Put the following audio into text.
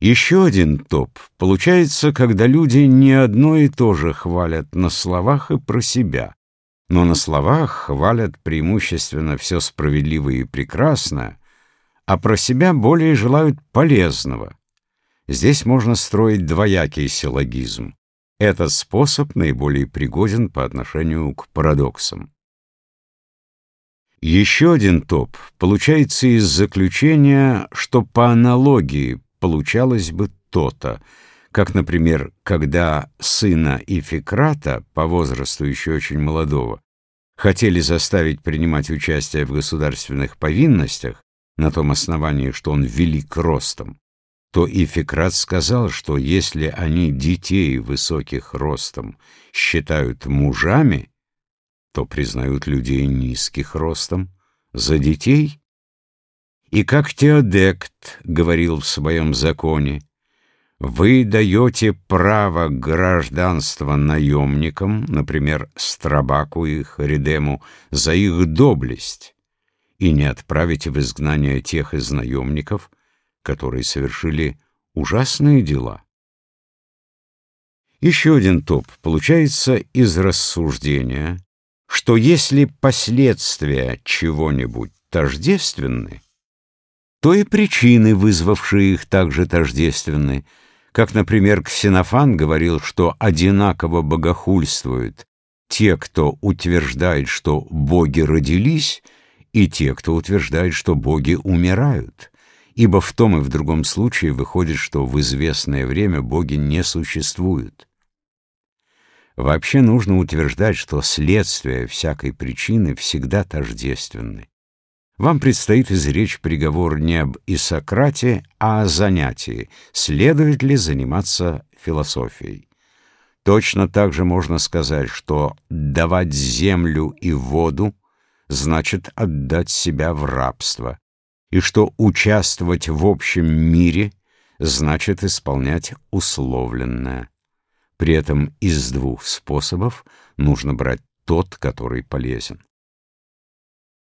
Еще один топ получается, когда люди не одно и то же хвалят на словах и про себя, но на словах хвалят преимущественно все справедливое и прекрасное, а про себя более желают полезного. Здесь можно строить двоякий силлогизм. Этот способ наиболее пригоден по отношению к парадоксам. Еще один топ получается из заключения, что по аналогии получалось бы то-то, как, например, когда сына Ификрата, по возрасту еще очень молодого, хотели заставить принимать участие в государственных повинностях на том основании, что он велик ростом, то Ификрат сказал, что если они детей высоких ростом считают мужами, то признают людей низких ростом за детей и как Теодект говорил в своем законе, вы даете право гражданства наемникам, например, Страбаку и Харидему, за их доблесть, и не отправите в изгнание тех из наемников, которые совершили ужасные дела. Еще один топ получается из рассуждения, что если последствия чего-нибудь тождественны, то и причины, вызвавшие их, также тождественны. Как, например, Ксенофан говорил, что одинаково богохульствуют те, кто утверждает, что боги родились, и те, кто утверждает, что боги умирают. Ибо в том и в другом случае выходит, что в известное время боги не существуют. Вообще нужно утверждать, что следствия всякой причины всегда тождественны. Вам предстоит изречь приговор не об Исократе, а о занятии, следует ли заниматься философией. Точно так же можно сказать, что давать землю и воду значит отдать себя в рабство, и что участвовать в общем мире значит исполнять условленное. При этом из двух способов нужно брать тот, который полезен.